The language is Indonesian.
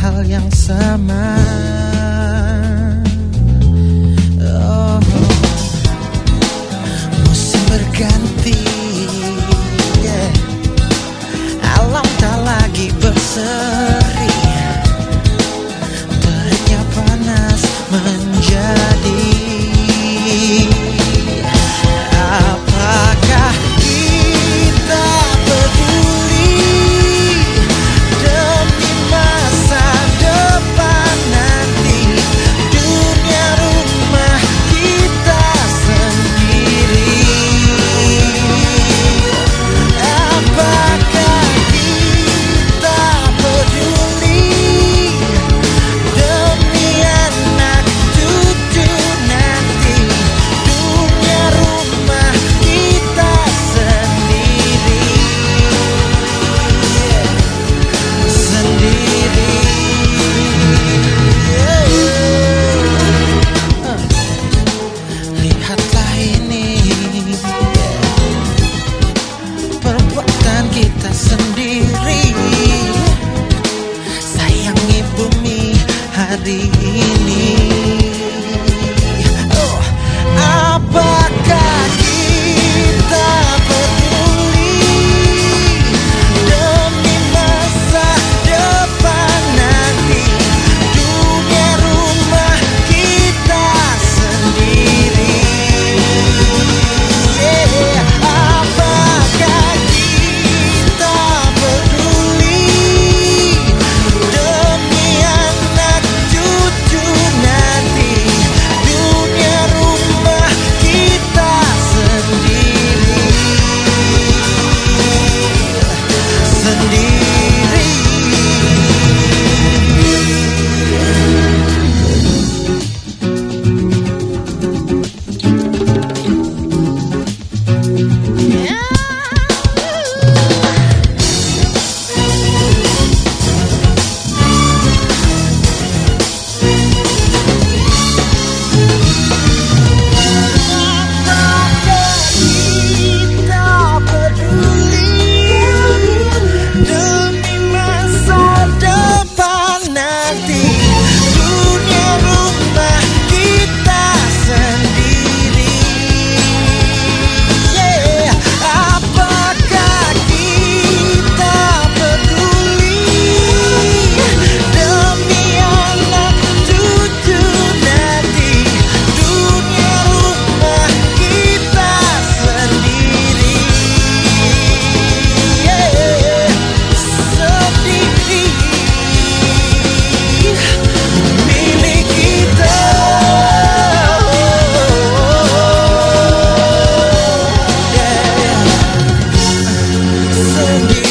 hal yang sama. Oh, Musim berganti need Sunday.